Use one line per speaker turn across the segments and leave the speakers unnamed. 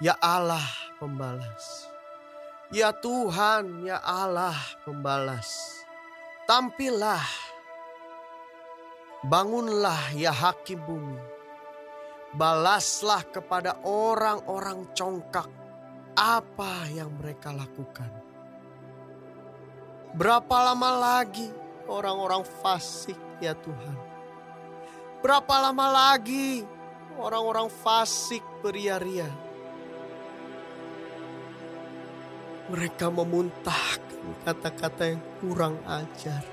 Ya Allah pembalas. Ya Tuhan, ya Allah pembalas. Tampillah. Bangunlah ya hakim bumi. Balaslah kepada orang-orang congkak apa yang mereka lakukan. Berapa lama lagi orang-orang fasik ya Tuhan? Berapa lama lagi orang-orang fasik beria-ria? Mereka memuntahkan kata-kata yang kurang ajar.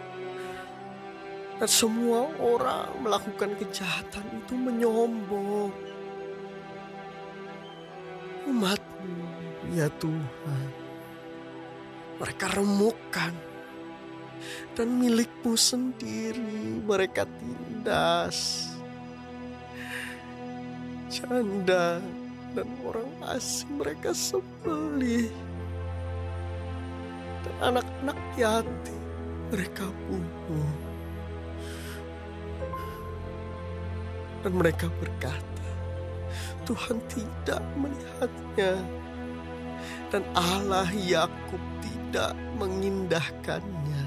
Dan semua orang melakukan kejahatan itu menyombong. Umatmu, ya Tuhan. Mereka remukkan. Dan milikmu sendiri mereka tindas. Janda dan orang asing mereka sembelih anak-anak yatim mereka bunuh. Dan mereka berkata, Tuhan tidak melihatnya. Dan Allah Yakub tidak mengindahkannya.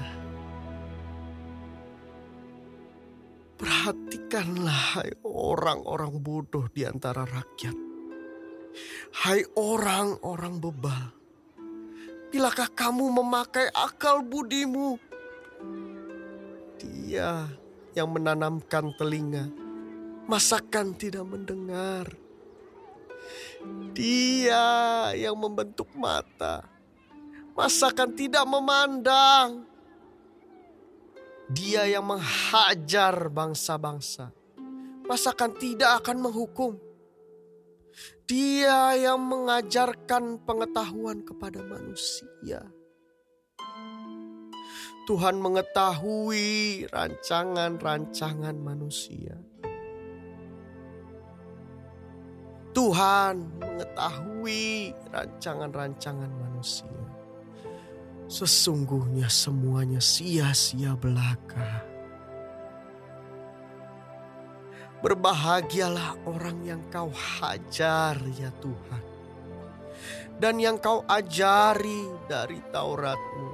Perhatikanlah hai orang-orang bodoh di antara rakyat. Hai orang-orang bebal Bilakah kamu memakai akal budimu? Dia yang menanamkan telinga, masakan tidak mendengar. Dia yang membentuk mata, masakan tidak memandang. Dia yang menghajar bangsa-bangsa, masakan tidak akan menghukum. Dia yang mengajarkan pengetahuan kepada manusia. Tuhan mengetahui rancangan-rancangan manusia. Tuhan mengetahui rancangan-rancangan manusia. Sesungguhnya semuanya sia-sia belaka. Berbahagialah orang yang kau hajar ya Tuhan. Dan yang kau ajari dari Tauratmu.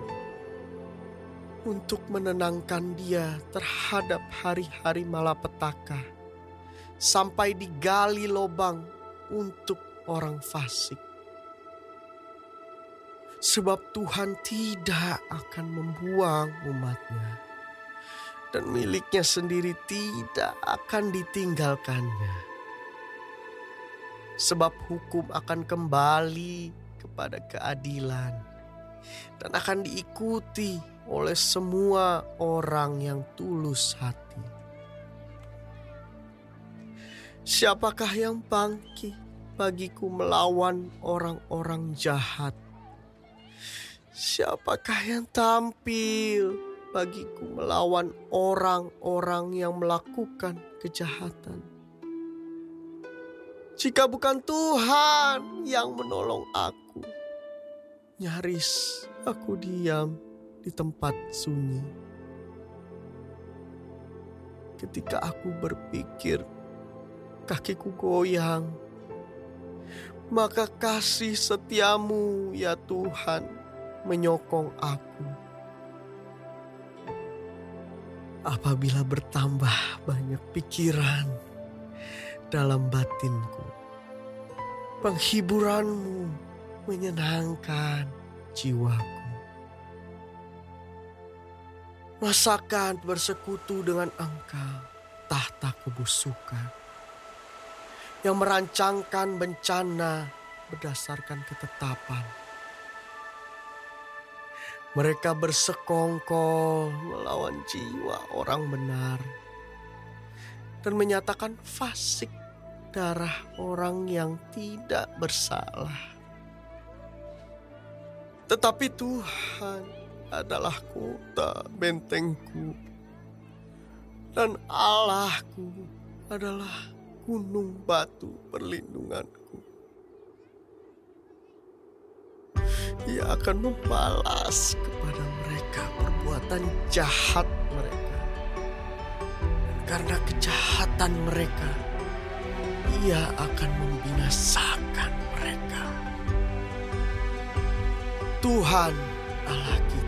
Untuk menenangkan dia terhadap hari-hari malapetaka. Sampai digali lobang untuk orang fasik. Sebab Tuhan tidak akan membuang umatnya dan miliknya sendiri tidak akan ditinggalkannya. Sebab hukum akan kembali kepada keadilan dan akan diikuti oleh semua orang yang tulus hati. Siapakah yang bangkit bagiku melawan orang-orang jahat? Siapakah yang tampil bagiku melawan orang-orang yang melakukan kejahatan. Jika bukan Tuhan yang menolong aku, nyaris aku diam di tempat sunyi. Ketika aku berpikir, kakiku goyang, maka kasih setiamu ya Tuhan menyokong aku apabila bertambah banyak pikiran dalam batinku. Penghiburanmu menyenangkan jiwaku. Masakan bersekutu dengan engkau tahta kebusukan. Yang merancangkan bencana berdasarkan ketetapan mereka bersekongkol melawan jiwa orang benar dan menyatakan fasik darah orang yang tidak bersalah. Tetapi Tuhan adalah kota bentengku dan Allahku adalah gunung batu perlindunganku. ia akan membalas kepada mereka perbuatan jahat mereka. Dan karena kejahatan mereka, ia akan membinasakan mereka. Tuhan Allah kita